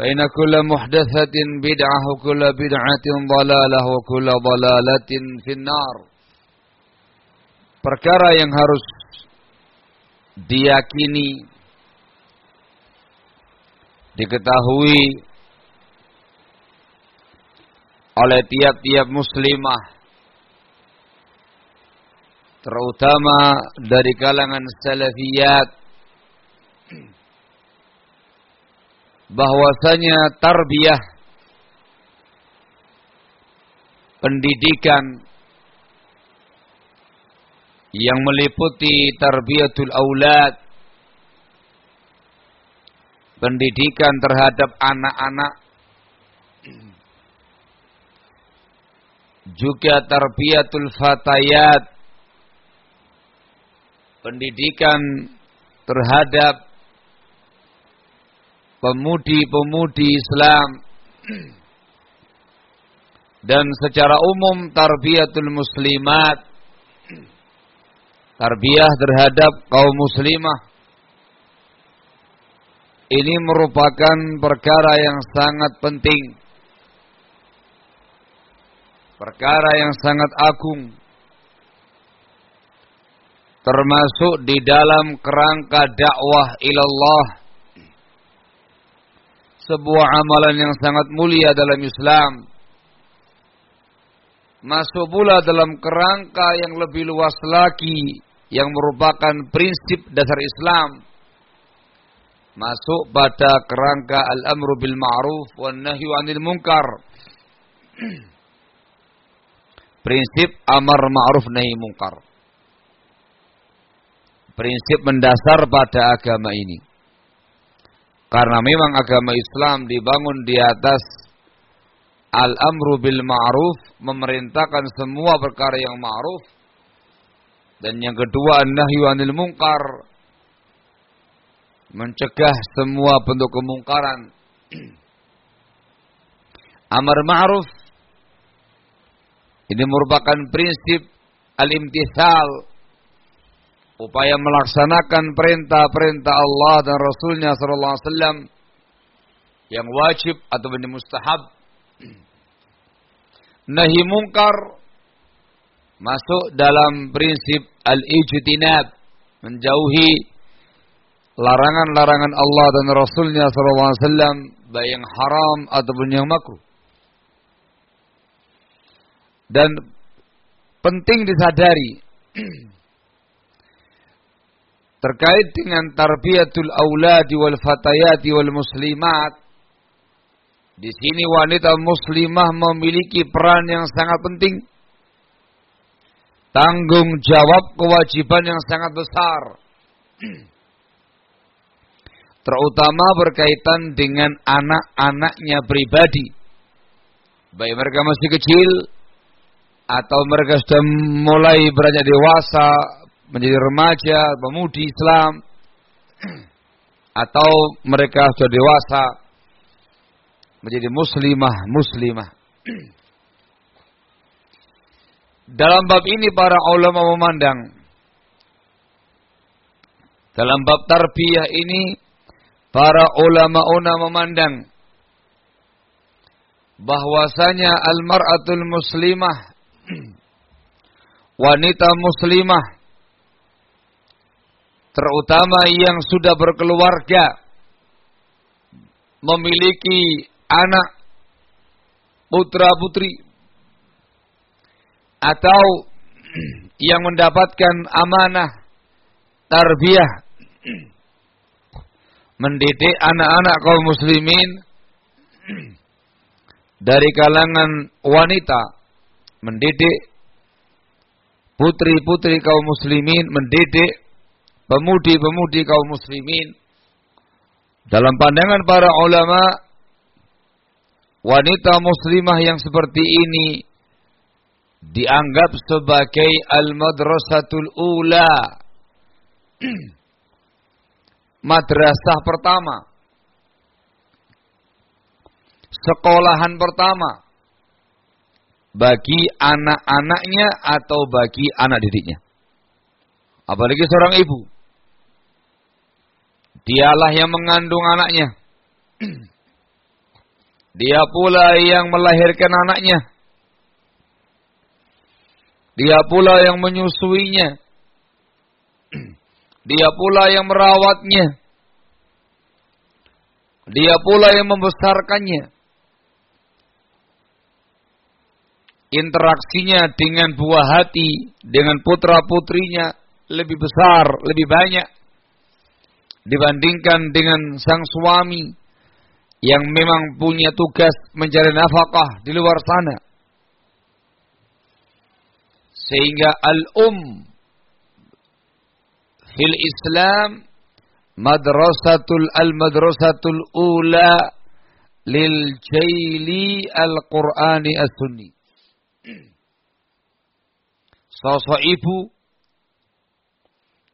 فإن كل محدثة بدعة وكل بدعة ضلالة وكل ضلالة في النار perkara yang harus diyakini diketahui oleh tiap-tiap muslimah terutama dari kalangan salafiyat bahwasanya tarbiyah pendidikan yang meliputi tarbiyatul aulad pendidikan terhadap anak-anak juga tarbiyatul fatayat pendidikan terhadap pemudi-pemudi Islam. Dan secara umum tarbiyatul muslimat. Tarbiyah terhadap kaum muslimah. Ini merupakan perkara yang sangat penting. Perkara yang sangat agung. Termasuk di dalam kerangka dakwah ilallah sebuah amalan yang sangat mulia dalam Islam. Masuk pula dalam kerangka yang lebih luas lagi yang merupakan prinsip dasar Islam. Masuk pada kerangka al-amru bil ma'ruf wan nahyu 'anil munkar. Prinsip amar ma'ruf nahi munkar. Prinsip mendasar pada agama ini karena memang agama Islam dibangun di atas al-amru bil ma'ruf memerintahkan semua perkara yang ma'ruf. Dan yang kedua an-nahyu 'anil munkar mencegah semua bentuk kemungkaran. Amar ma'ruf ini merupakan prinsip al-imtithal upaya melaksanakan perintah-perintah Allah dan Rasulnya Sallallahu Alaihi Wasallam yang wajib atau mustahab. Nahi mungkar masuk dalam prinsip al-ijtinab, menjauhi larangan-larangan Allah dan Rasulnya SAW baik yang haram ataupun yang makruh. Dan penting disadari terkait dengan tarbiyatul auladi wal fatayati wal muslimat di sini wanita muslimah memiliki peran yang sangat penting. Tanggung jawab kewajiban yang sangat besar. Terutama berkaitan dengan anak-anaknya pribadi. Baik mereka masih kecil atau mereka sudah mulai beranjak dewasa, menjadi remaja, pemudi Islam, atau mereka sudah dewasa, menjadi muslimah, muslimah. Dalam bab ini para ulama memandang dalam bab tarbiyah ini para ulama-ulama memandang bahwasanya almar'atul muslimah wanita muslimah terutama yang sudah berkeluarga memiliki anak putra putri atau yang mendapatkan amanah tarbiyah mendidik anak-anak kaum muslimin dari kalangan wanita mendidik putri-putri kaum muslimin, mendidik pemudi-pemudi kaum muslimin. Dalam pandangan para ulama, wanita muslimah yang seperti ini dianggap sebagai al-madrasatul ula. Madrasah pertama. Sekolahan pertama bagi anak-anaknya atau bagi anak didiknya. Apalagi seorang ibu. Dialah yang mengandung anaknya. Dia pula yang melahirkan anaknya. Dia pula yang menyusuinya. Dia pula yang merawatnya. Dia pula yang membesarkannya. interaksinya dengan buah hati, dengan putra-putrinya lebih besar, lebih banyak dibandingkan dengan sang suami yang memang punya tugas mencari nafkah di luar sana. Sehingga al-um fil Islam madrasatul al-madrasatul ula lil jaili al-Qur'ani as-sunni sosok ibu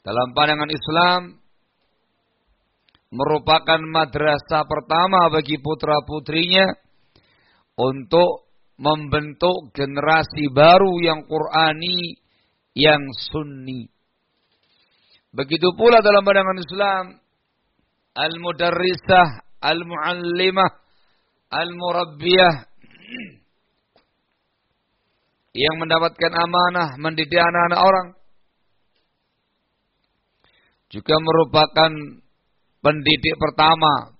dalam pandangan Islam merupakan madrasah pertama bagi putra-putrinya untuk membentuk generasi baru yang Qurani, yang sunni. Begitu pula dalam pandangan Islam, al-mudarrisah, al-muallimah, al-murabbiyah yang mendapatkan amanah mendidik anak-anak orang juga merupakan pendidik pertama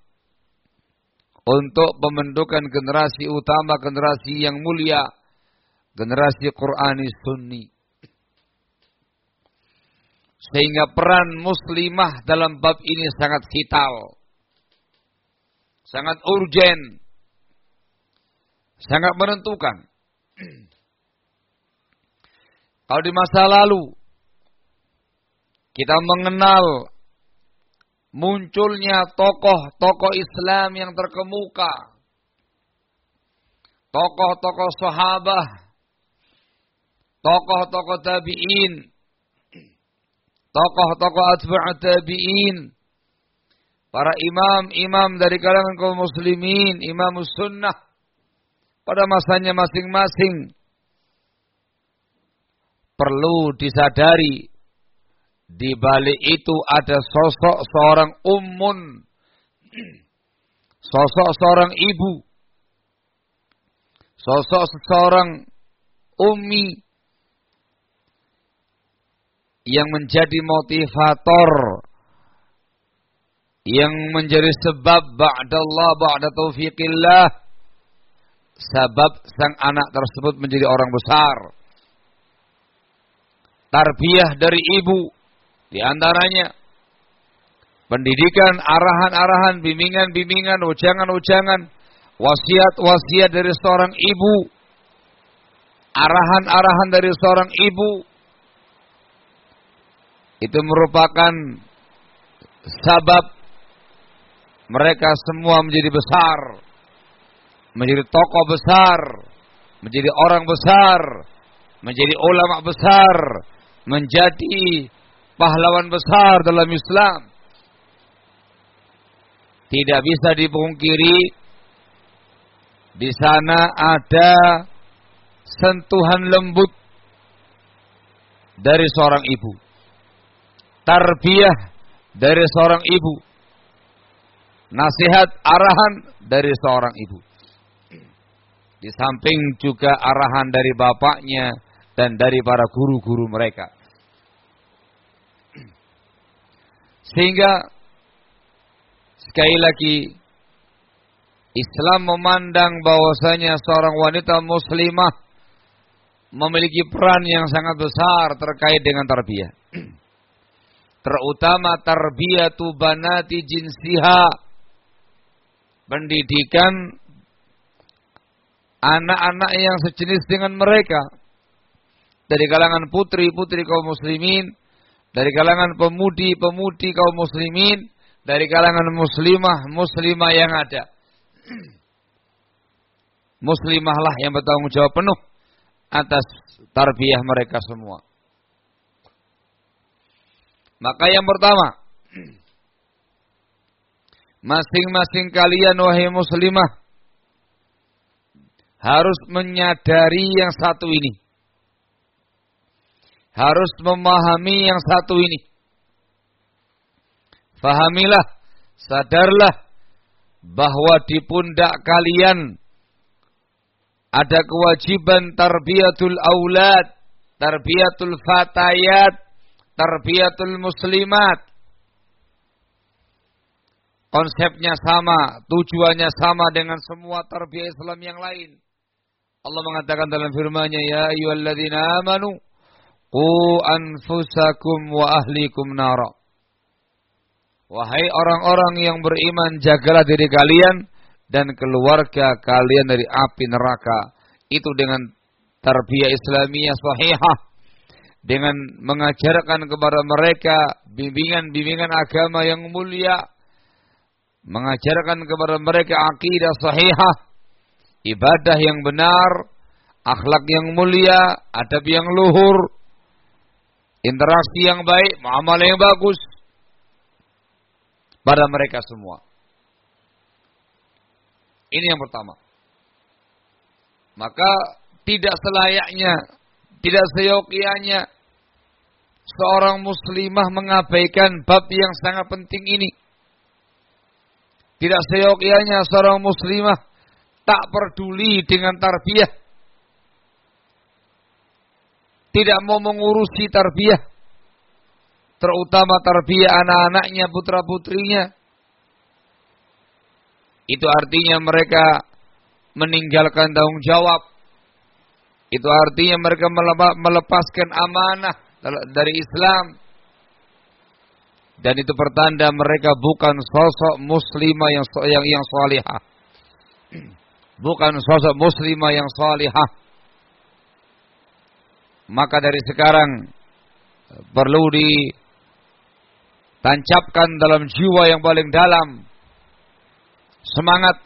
untuk pembentukan generasi utama, generasi yang mulia, generasi Qurani Sunni. Sehingga peran muslimah dalam bab ini sangat vital. Sangat urgen. Sangat menentukan. Kalau di masa lalu kita mengenal munculnya tokoh-tokoh Islam yang terkemuka, tokoh-tokoh sahabat, tokoh-tokoh tabi'in, tokoh-tokoh atba' tabi'in, para imam-imam dari kalangan kaum muslimin, imam sunnah. Pada masanya masing-masing. Perlu disadari di balik itu ada sosok seorang ummun sosok seorang ibu. Sosok seorang ummi yang menjadi motivator. Yang menjadi sebab ba'dallah ba'da taufiqillah. Sebab sang anak tersebut menjadi orang besar. Tarbiyah dari ibu di antaranya pendidikan, arahan-arahan, bimbingan-bimbingan, ujangan-ujangan, wasiat-wasiat dari seorang ibu, arahan-arahan dari seorang ibu itu merupakan sabab mereka semua menjadi besar, menjadi tokoh besar, menjadi orang besar, menjadi ulama besar, menjadi pahlawan besar dalam Islam. Tidak bisa dipungkiri di sana ada sentuhan lembut dari seorang ibu. Tarbiyah dari seorang ibu. Nasihat arahan dari seorang ibu. Di samping juga arahan dari bapaknya dan dari para guru-guru mereka. Sehingga sekali lagi Islam memandang bahwasanya seorang wanita muslimah memiliki peran yang sangat besar terkait dengan tarbiyah. Terutama tarbiyatu banati jinsiha. Pendidikan anak-anak yang sejenis dengan mereka. Dari kalangan putri-putri kaum muslimin dari kalangan pemudi-pemudi kaum muslimin, dari kalangan muslimah-muslimah yang ada. Muslimahlah yang bertanggung jawab penuh atas tarbiyah mereka semua. Maka yang pertama, masing-masing kalian wahai muslimah harus menyadari yang satu ini harus memahami yang satu ini. Fahamilah, sadarlah bahwa di pundak kalian ada kewajiban tarbiyatul aulad, tarbiyatul fatayat, tarbiyatul muslimat. Konsepnya sama, tujuannya sama dengan semua tarbiyah Islam yang lain. Allah mengatakan dalam firman-Nya, "Ya ayyuhalladzina amanu Qu anfusakum wa ahlikum nara. Wahai orang-orang yang beriman, jagalah diri kalian dan keluarga kalian dari api neraka. Itu dengan tarbiyah Islamiyah sahihah. Dengan mengajarkan kepada mereka bimbingan-bimbingan agama yang mulia. Mengajarkan kepada mereka akidah sahihah. Ibadah yang benar. Akhlak yang mulia. Adab yang luhur interaksi yang baik, muamalah yang bagus pada mereka semua. Ini yang pertama. Maka tidak selayaknya, tidak seyogianya seorang muslimah mengabaikan bab yang sangat penting ini. Tidak seyogianya seorang muslimah tak peduli dengan tarbiyah tidak mau mengurusi tarbiyah. Terutama tarbiyah anak-anaknya putra-putrinya. Itu artinya mereka meninggalkan tanggung jawab. Itu artinya mereka melepaskan amanah dari Islam. Dan itu pertanda mereka bukan sosok muslimah yang yang yang salihah. Bukan sosok muslimah yang salihah maka dari sekarang perlu ditancapkan dalam jiwa yang paling dalam semangat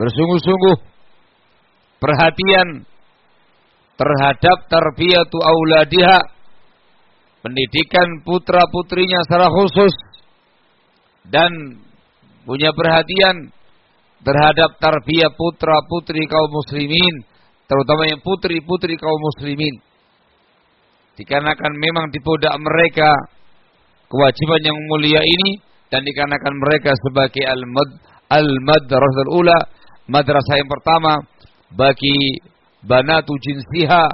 bersungguh-sungguh perhatian terhadap tarbiyatu auladiha pendidikan putra-putrinya secara khusus dan punya perhatian terhadap tarbiyah putra-putri kaum muslimin terutama yang putri-putri kaum muslimin. Dikarenakan memang di pundak mereka kewajiban yang mulia ini dan dikarenakan mereka sebagai al-mad al-madrasah ula, madrasah yang pertama bagi banatu jinsiha,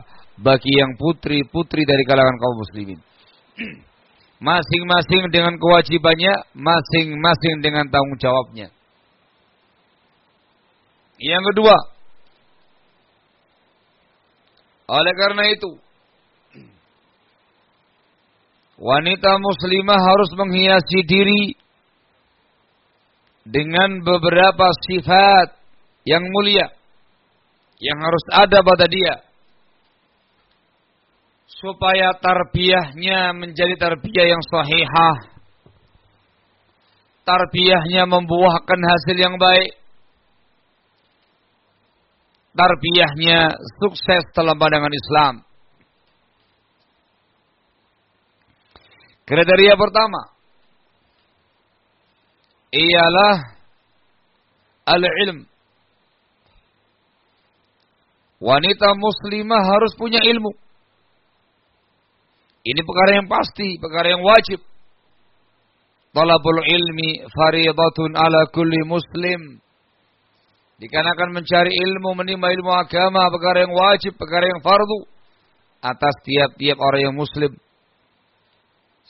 bagi yang putri-putri dari kalangan kaum muslimin. Masing-masing dengan kewajibannya, masing-masing dengan tanggung jawabnya. Yang kedua, oleh karena itu, wanita muslimah harus menghiasi diri dengan beberapa sifat yang mulia yang harus ada pada dia. Supaya tarbiyahnya menjadi tarbiyah yang sahihah. Tarbiyahnya membuahkan hasil yang baik tarbiyahnya sukses dalam pandangan Islam. Kriteria pertama ialah al-ilm. Wanita muslimah harus punya ilmu. Ini perkara yang pasti, perkara yang wajib. Talabul ilmi faridatun ala kulli muslim. Dikarenakan mencari ilmu, menimba ilmu agama, perkara yang wajib, perkara yang fardu atas tiap-tiap orang yang muslim.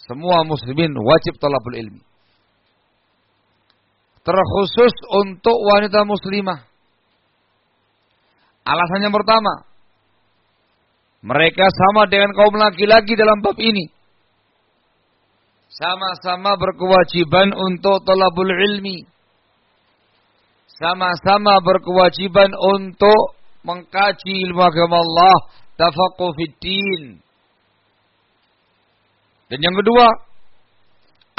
Semua muslimin wajib talabul ilmi. Terkhusus untuk wanita muslimah. Alasannya pertama, mereka sama dengan kaum laki-laki dalam bab ini. Sama-sama berkewajiban untuk talabul ilmi sama-sama berkewajiban untuk mengkaji ilmu agama Allah, tafaqquh fiddin. Dan yang kedua,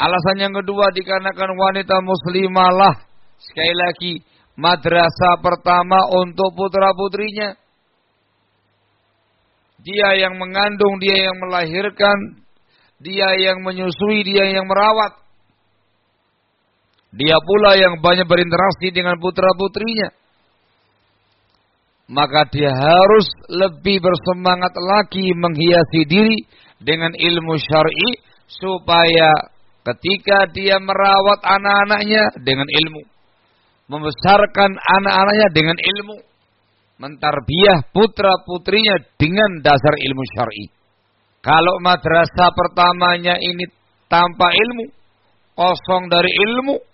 alasan yang kedua dikarenakan wanita muslimah lah sekali lagi madrasah pertama untuk putra-putrinya. Dia yang mengandung, dia yang melahirkan, dia yang menyusui, dia yang merawat. Dia pula yang banyak berinteraksi dengan putra-putrinya. Maka dia harus lebih bersemangat lagi menghiasi diri dengan ilmu syar'i supaya ketika dia merawat anak-anaknya dengan ilmu, membesarkan anak-anaknya dengan ilmu, mentarbiah putra-putrinya dengan dasar ilmu syar'i. Kalau madrasah pertamanya ini tanpa ilmu, kosong dari ilmu,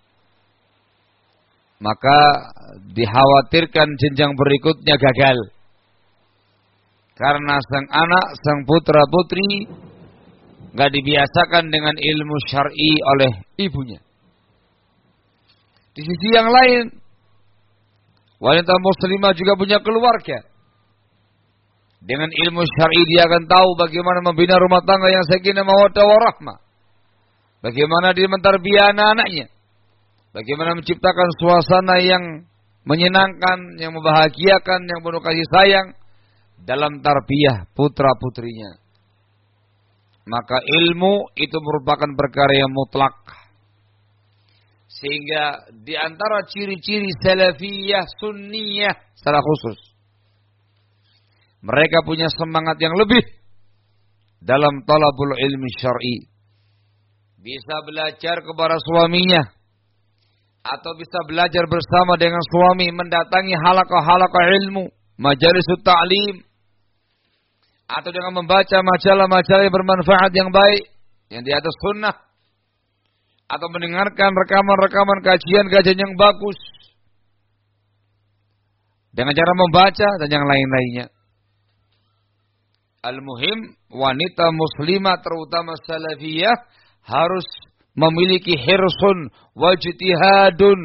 maka dikhawatirkan jenjang berikutnya gagal. Karena sang anak, sang putra putri nggak dibiasakan dengan ilmu syar'i oleh ibunya. Di sisi yang lain, wanita muslimah juga punya keluarga. Dengan ilmu syar'i dia akan tahu bagaimana membina rumah tangga yang sakinah mawaddah warahmah. Bagaimana dia mentarbiah anak-anaknya Bagaimana menciptakan suasana yang menyenangkan, yang membahagiakan, yang penuh kasih sayang dalam tarbiyah putra-putrinya. Maka ilmu itu merupakan perkara yang mutlak. Sehingga di antara ciri-ciri salafiyah sunniyah secara khusus. Mereka punya semangat yang lebih dalam talabul ilmi syar'i. Bisa belajar kepada suaminya atau bisa belajar bersama dengan suami mendatangi halaqah-halaqah ilmu, majalis ta'lim. Atau dengan membaca majalah-majalah yang bermanfaat yang baik yang di atas sunnah. Atau mendengarkan rekaman-rekaman kajian-kajian yang bagus. Dengan cara membaca dan yang lain-lainnya. Al-muhim wanita muslimah terutama salafiyah harus memiliki hirsun wajtihadun,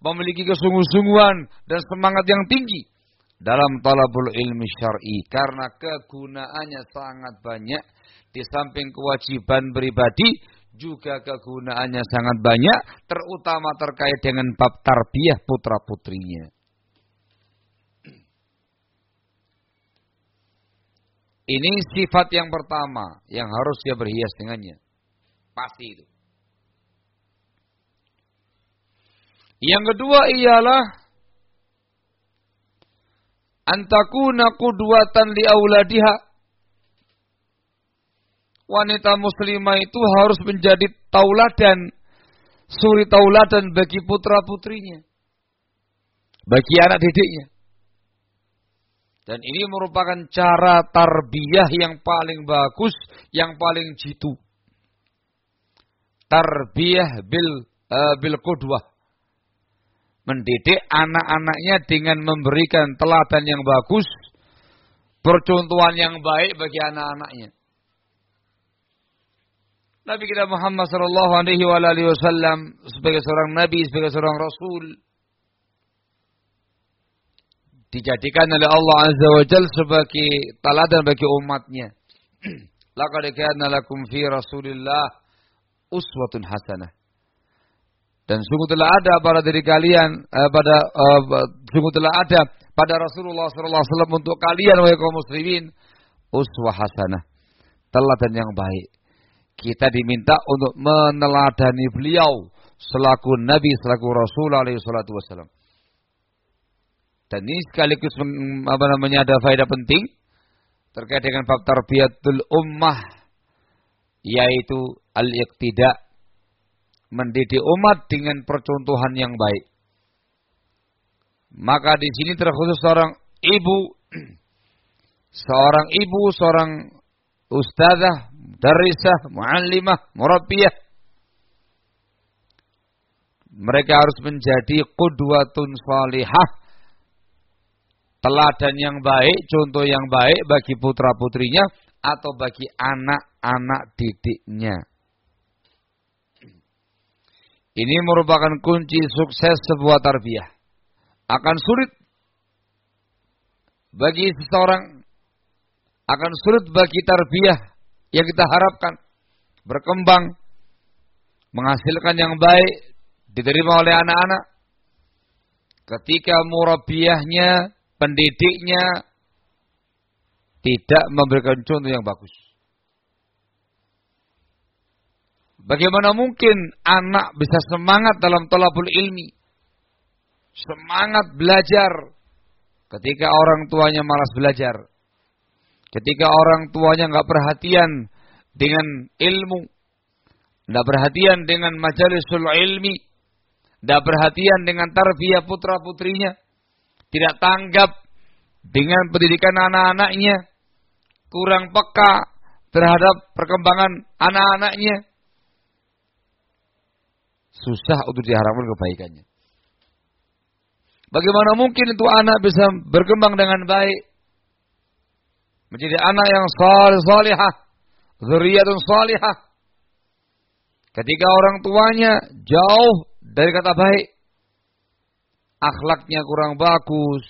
memiliki kesungguh-sungguhan dan semangat yang tinggi dalam talabul ilmi syar'i karena kegunaannya sangat banyak di samping kewajiban pribadi juga kegunaannya sangat banyak terutama terkait dengan bab tarbiyah putra-putrinya. Ini sifat yang pertama yang harus dia berhias dengannya. Pasti itu. Yang kedua ialah antakuna qudwatan li auladiha. Wanita muslimah itu harus menjadi tauladan, suri tauladan bagi putra-putrinya. Bagi anak didiknya. Dan ini merupakan cara tarbiyah yang paling bagus, yang paling jitu. tarbiyah bil uh, bil qudwah. Mendidik anak-anaknya dengan memberikan teladan yang bagus, percontohan yang baik bagi anak-anaknya. Nabi kita Muhammad sallallahu alaihi wasallam sebagai seorang nabi, sebagai seorang rasul dijadikan oleh Allah Azza wa Jal sebagai teladan bagi umatnya. Laqad kana lakum fi Rasulillah uswatun hasanah. Dan sungguh telah ada pada diri kalian eh, pada eh, sungguh telah ada pada Rasulullah sallallahu alaihi wasallam untuk kalian wahai kaum muslimin uswah hasanah. Teladan yang baik. Kita diminta untuk meneladani beliau selaku nabi selaku rasul alaihi salatu wasallam. Dan ini sekaligus apa namanya ada faedah penting terkait dengan bab tarbiyatul ummah yaitu al-iqtida mendidik umat dengan percontohan yang baik. Maka di sini terkhusus seorang ibu seorang ibu, seorang ustazah, darisah, muallimah, murabbiyah mereka harus menjadi qudwatun salihah teladan yang baik, contoh yang baik bagi putra-putrinya atau bagi anak-anak didiknya. Ini merupakan kunci sukses sebuah tarbiyah. Akan sulit bagi seseorang akan sulit bagi tarbiyah yang kita harapkan berkembang menghasilkan yang baik diterima oleh anak-anak ketika murabiyahnya pendidiknya tidak memberikan contoh yang bagus. Bagaimana mungkin anak bisa semangat dalam tolabul ilmi? Semangat belajar. Ketika orang tuanya malas belajar. Ketika orang tuanya nggak perhatian dengan ilmu, nggak perhatian dengan majalisul ilmi, nggak perhatian dengan tarbiyah putra putrinya, tidak tanggap dengan pendidikan anak-anaknya, kurang peka terhadap perkembangan anak-anaknya, susah untuk diharapkan kebaikannya. Bagaimana mungkin itu anak bisa berkembang dengan baik? Menjadi anak yang salih salihah, zuriyatun salihah. Ketika orang tuanya jauh dari kata baik, akhlaknya kurang bagus,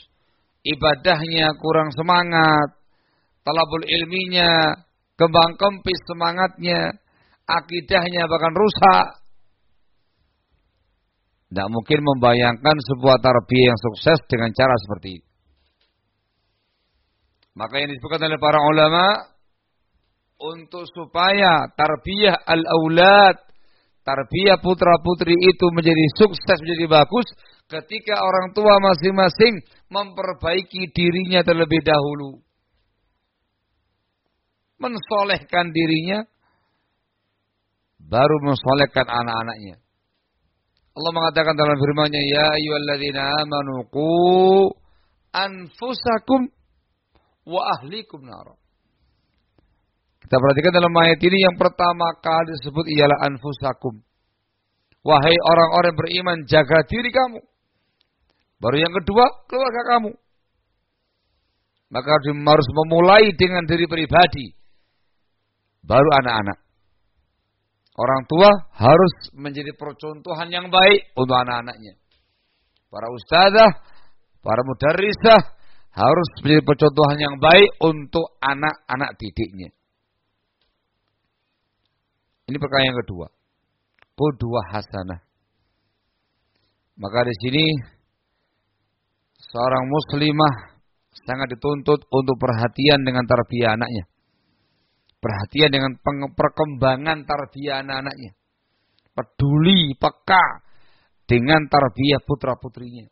ibadahnya kurang semangat, talabul ilminya kembang kempis semangatnya, akidahnya bahkan rusak. Tidak mungkin membayangkan sebuah tarbiyah yang sukses dengan cara seperti ini. Maka yang disebutkan oleh para ulama untuk supaya tarbiyah al-aulad, tarbiyah putra-putri itu menjadi sukses, menjadi bagus, ketika orang tua masing-masing memperbaiki dirinya terlebih dahulu. Mensolehkan dirinya, baru mensolehkan anak-anaknya. Allah mengatakan dalam firman-Nya, "Ya ayyuhalladzina amanu qu anfusakum wa ahlikum nar." Kita perhatikan dalam ayat ini yang pertama kali disebut ialah anfusakum. Wahai orang-orang beriman, jaga diri kamu. Baru yang kedua, keluarga kamu. Maka harus memulai dengan diri pribadi. Baru anak-anak. Orang tua harus menjadi percontohan yang baik untuk anak-anaknya. Para ustazah, para mudarrisah harus menjadi percontohan yang baik untuk anak-anak didiknya. Ini perkara yang kedua. Kedua hasanah. Maka di sini seorang muslimah sangat dituntut untuk perhatian dengan tarbiyah anaknya. Perhatian dengan perkembangan tarbiyah anak-anaknya. Peduli, peka dengan tarbiyah putra-putrinya.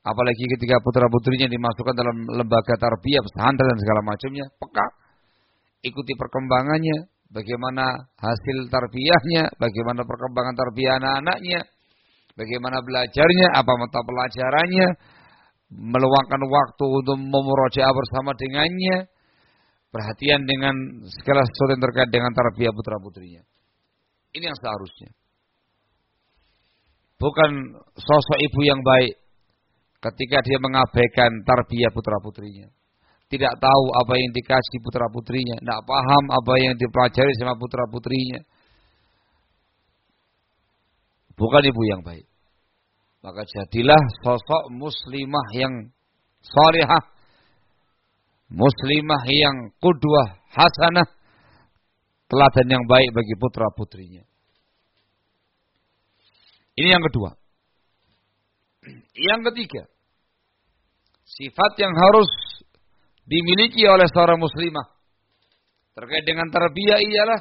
Apalagi ketika putra-putrinya dimasukkan dalam lembaga tarbiyah, pesantren dan segala macamnya, peka. Ikuti perkembangannya, bagaimana hasil tarbiyahnya, bagaimana perkembangan tarbiyah anak-anaknya, bagaimana belajarnya, apa mata pelajarannya, meluangkan waktu untuk memurojaah bersama dengannya, perhatian dengan segala sesuatu yang terkait dengan tarbiyah putra putrinya. Ini yang seharusnya. Bukan sosok ibu yang baik ketika dia mengabaikan tarbiyah putra-putrinya. Tidak tahu apa yang dikasih putra-putrinya. Tidak paham apa yang dipelajari sama putra-putrinya. Bukan ibu yang baik. Maka jadilah sosok muslimah yang salihah. Muslimah yang kudwah hasanah. Teladan yang baik bagi putra-putrinya. Ini yang kedua. Yang ketiga. Sifat yang harus dimiliki oleh seorang muslimah. Terkait dengan tarbiyah ialah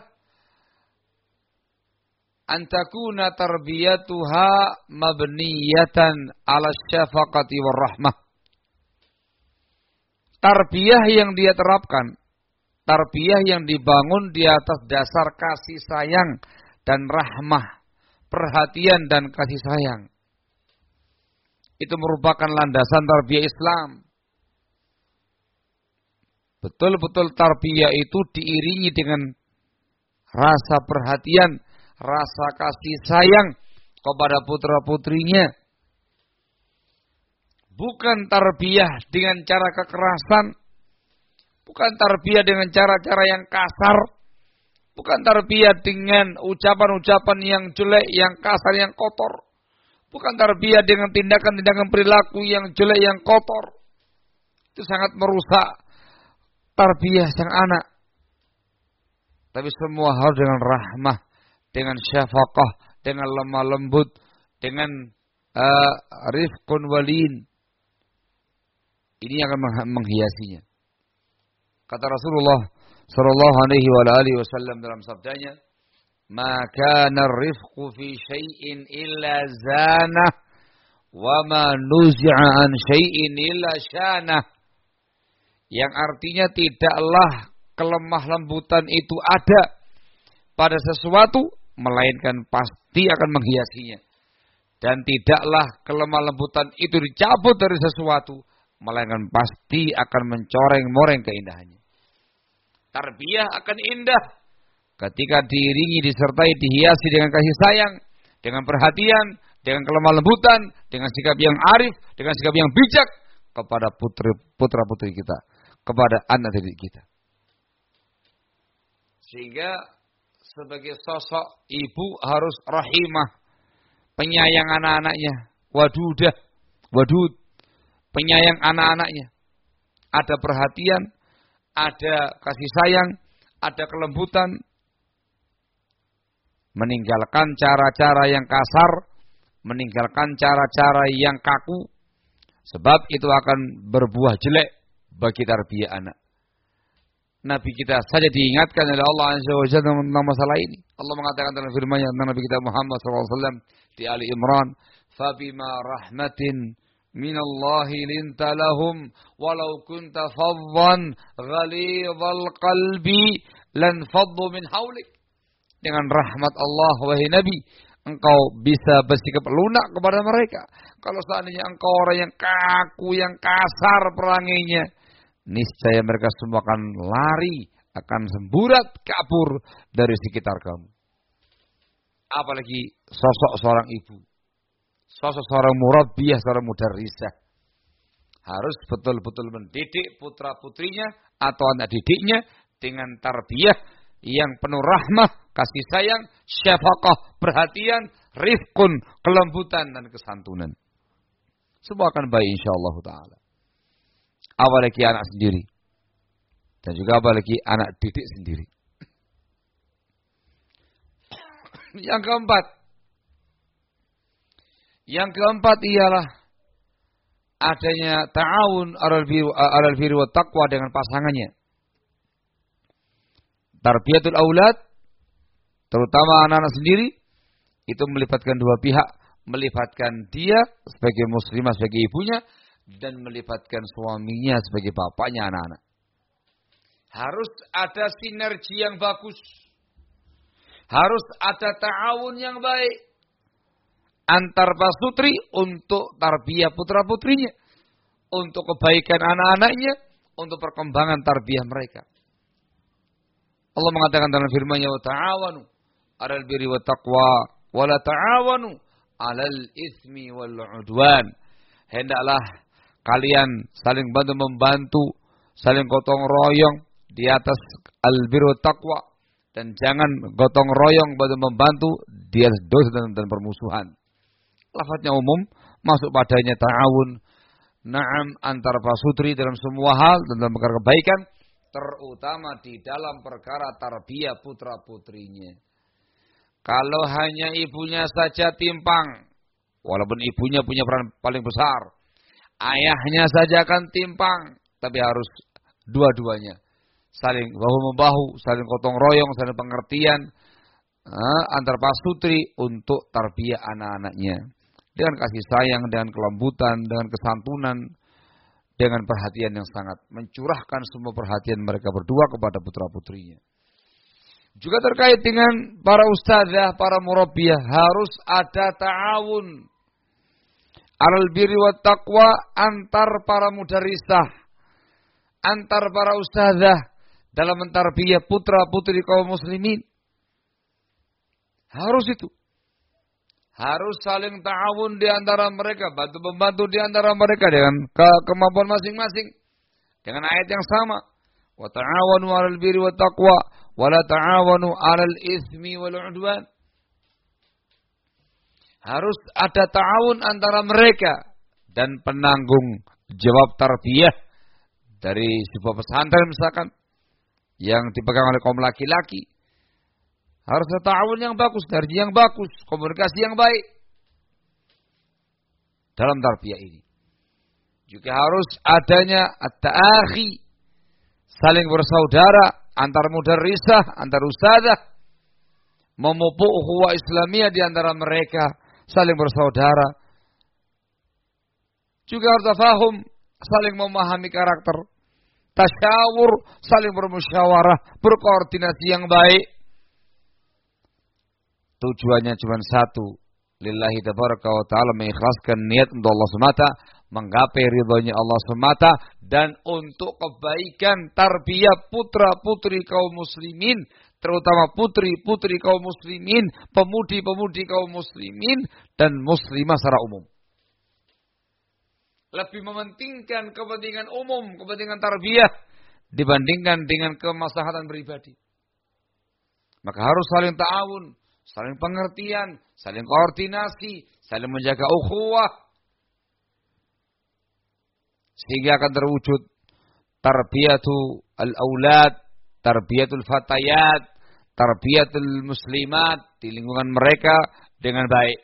antakuna tarbiyatuha mabniyatan ala syafaqati warahmah. Tarbiyah yang dia terapkan, tarbiyah yang dibangun di atas dasar kasih sayang dan rahmah, perhatian dan kasih sayang. Itu merupakan landasan tarbiyah Islam. Betul-betul tarbiyah itu diiringi dengan rasa perhatian, rasa kasih sayang kepada putra-putrinya. Bukan tarbiyah dengan cara kekerasan, bukan tarbiyah dengan cara-cara yang kasar, bukan tarbiyah dengan ucapan-ucapan yang jelek, yang kasar, yang kotor. Bukan tarbiyah dengan tindakan-tindakan perilaku yang jelek, yang kotor. Itu sangat merusak tarbiyah sang anak. Tapi semua harus dengan rahmah, dengan syafaqah, dengan lemah lembut, dengan uh, rifqun walin. Ini akan menghiasinya. Kata Rasulullah sallallahu alaihi wa alihi wasallam dalam sabdanya, "Ma kana rifqu fi syai'in illa zana wa ma nuzi'a an syai'in illa syana." Yang artinya tidaklah kelemah lembutan itu ada pada sesuatu melainkan pasti akan menghiasinya. Dan tidaklah kelemah lembutan itu dicabut dari sesuatu, melainkan pasti akan mencoreng-moreng keindahannya. Tarbiyah akan indah ketika diiringi, disertai, dihiasi dengan kasih sayang, dengan perhatian, dengan kelemah lembutan, dengan sikap yang arif, dengan sikap yang bijak kepada putri putra putri kita, kepada anak didik kita. Sehingga sebagai sosok ibu harus rahimah, penyayang anak-anaknya, wadudah, wadud, penyayang anak-anaknya. Ada perhatian, ada kasih sayang, ada kelembutan, meninggalkan cara-cara yang kasar, meninggalkan cara-cara yang kaku, sebab itu akan berbuah jelek bagi tarbiyah anak. Nabi kita saja diingatkan oleh Allah Azza wa Jalla tentang masalah ini. Allah mengatakan dalam firman-Nya tentang Nabi kita Muhammad SAW di Ali Imran, "Fabima rahmatin min Allah linta lahum walau kunta faddan ghalidhal qalbi lan faddu min haulik." Dengan rahmat Allah wahai Nabi, engkau bisa bersikap lunak kepada mereka. Kalau seandainya engkau orang yang kaku, yang kasar peranginya, niscaya mereka semua akan lari, akan semburat kabur dari sekitar kamu. Apalagi sosok seorang ibu, sosok seorang murabbiyah, seorang mudarrisah. Harus betul-betul mendidik putra-putrinya atau anak didiknya dengan tarbiyah yang penuh rahmah, kasih sayang, syafaqah, perhatian, rifkun, kelembutan dan kesantunan. Semua akan baik insyaallah taala apalagi anak sendiri. Dan juga apalagi anak didik sendiri. Yang keempat. Yang keempat ialah adanya ta'awun alal biru, wa taqwa dengan pasangannya. Tarbiyatul aulad terutama anak-anak sendiri itu melibatkan dua pihak, melibatkan dia sebagai muslimah sebagai ibunya dan melibatkan suaminya sebagai bapaknya anak-anak. Harus ada sinergi yang bagus. Harus ada ta'awun yang baik. Antar pasutri untuk tarbiyah putra-putrinya. Untuk kebaikan anak-anaknya. Untuk perkembangan tarbiyah mereka. Allah mengatakan dalam firman-Nya ta'awanu 'alal birri wat taqwa wa la ta'awanu 'alal itsmi wal 'udwan. Hendaklah kalian saling bantu membantu, saling gotong royong di atas al birru taqwa dan jangan gotong royong bantu membantu di atas dosa dan, dan permusuhan. Lafaznya umum, masuk padanya ta'awun, na'am antar pasutri dalam semua hal dalam perkara kebaikan, terutama di dalam perkara tarbiyah putra-putrinya. Kalau hanya ibunya saja timpang, walaupun ibunya punya peran paling besar, ayahnya saja akan timpang, tapi harus dua-duanya saling bahu membahu, saling gotong royong, saling pengertian eh, antar pasutri untuk tarbiyah anak-anaknya dengan kasih sayang, dengan kelembutan, dengan kesantunan, dengan perhatian yang sangat mencurahkan semua perhatian mereka berdua kepada putra putrinya. Juga terkait dengan para ustazah, para murabbiyah harus ada ta'awun alal birri wa taqwa antar para mudarisah, antar para ustazah dalam mentarbiyah putra putri kaum muslimin. Harus itu. Harus saling ta'awun di antara mereka, bantu membantu di antara mereka dengan ke kemampuan masing-masing. Dengan ayat yang sama. Wa ta'awanu 'alal birri wa taqwa wa la ta'awanu 'alal itsmi wal 'udwan. Harus ada ta'awun antara mereka dan penanggung jawab tarbiyah dari sebuah pesantren misalkan yang dipegang oleh kaum laki-laki harus ta'awun yang bagus, energi yang bagus, komunikasi yang baik dalam tarbiyah ini. Juga harus adanya at-ta'akhi, saling bersaudara antar mudarrisah, antar ustazah, memupuk ukhuwah Islamiyah di antara mereka, saling bersaudara. Juga harus tafahum, saling memahami karakter. Tasyawur, saling bermusyawarah, berkoordinasi yang baik tujuannya cuma satu. Lillahi tabaraka wa ta'ala mengikhlaskan niat untuk Allah semata menggapai ridhonya Allah semata dan untuk kebaikan tarbiyah putra-putri kaum muslimin terutama putri-putri kaum muslimin pemudi-pemudi kaum muslimin dan muslimah secara umum. Lebih mementingkan kepentingan umum kepentingan tarbiyah dibandingkan dengan kemaslahatan pribadi. Maka harus saling ta'awun saling pengertian, saling koordinasi, saling menjaga ukhuwah. Sehingga akan terwujud tarbiyatu al-aulad, tarbiyatul fatayat, tarbiyatul muslimat di lingkungan mereka dengan baik.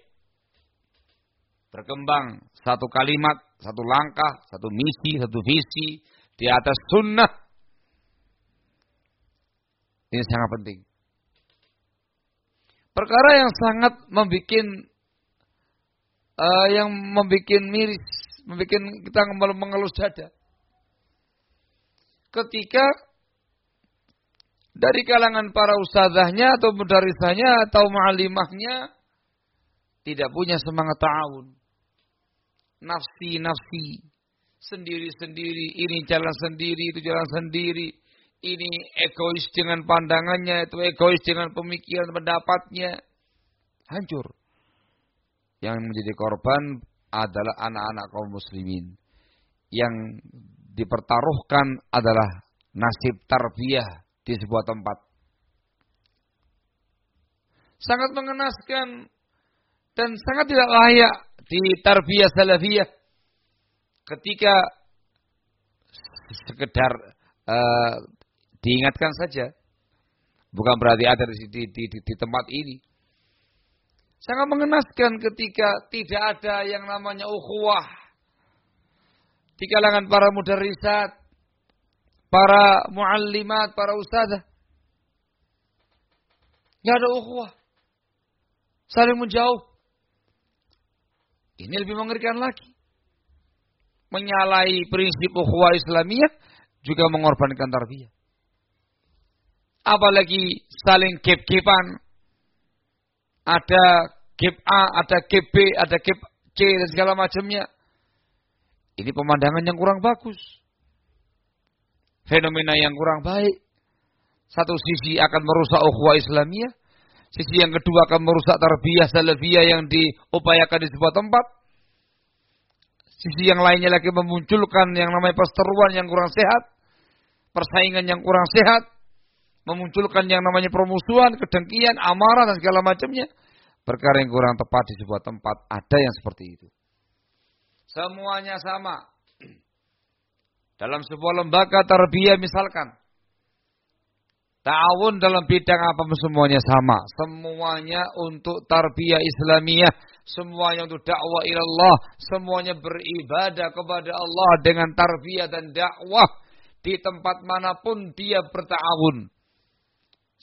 Berkembang satu kalimat, satu langkah, satu misi, satu visi di atas sunnah. Ini sangat penting. Perkara yang sangat membuat uh, yang membuat miris, membuat kita mengelus dada. Ketika dari kalangan para ustazahnya atau mudarisahnya atau ma'alimahnya tidak punya semangat ta'awun. Nafsi-nafsi. Sendiri-sendiri. Ini jalan sendiri, itu jalan sendiri ini egois dengan pandangannya, itu egois dengan pemikiran pendapatnya. Hancur. Yang menjadi korban adalah anak-anak kaum muslimin. Yang dipertaruhkan adalah nasib tarbiyah di sebuah tempat. Sangat mengenaskan dan sangat tidak layak di tarbiyah salafiyah ketika sekedar uh, Diingatkan saja. Bukan berarti ada di, di, di, di tempat ini. Sangat mengenaskan ketika tidak ada yang namanya ukhuwah. Di kalangan para mudarisat, para muallimat, para ustazah. Tidak ada ukhuwah. Saling menjauh. Ini lebih mengerikan lagi. Menyalahi prinsip ukhuwah Islamiyah juga mengorbankan tarbiyah apalagi saling gap-gapan. Ada gap A, ada gap B, ada gap C dan segala macamnya. Ini pemandangan yang kurang bagus. Fenomena yang kurang baik. Satu sisi akan merusak ukhuwah Islamiyah, Sisi yang kedua akan merusak tarbiyah salafiyah yang diupayakan di sebuah tempat. Sisi yang lainnya lagi memunculkan yang namanya perseteruan yang kurang sehat. Persaingan yang kurang sehat. Memunculkan yang namanya permusuhan, kedengkian, amarah dan segala macamnya. Perkara yang kurang tepat di sebuah tempat. Ada yang seperti itu. Semuanya sama. Dalam sebuah lembaga tarbiyah misalkan. Ta'awun dalam bidang apa semuanya sama. Semuanya untuk tarbiyah Islamiyah. Semuanya untuk dakwah ilallah. Semuanya beribadah kepada Allah dengan tarbiyah dan dakwah. Di tempat mana pun dia berta'awun.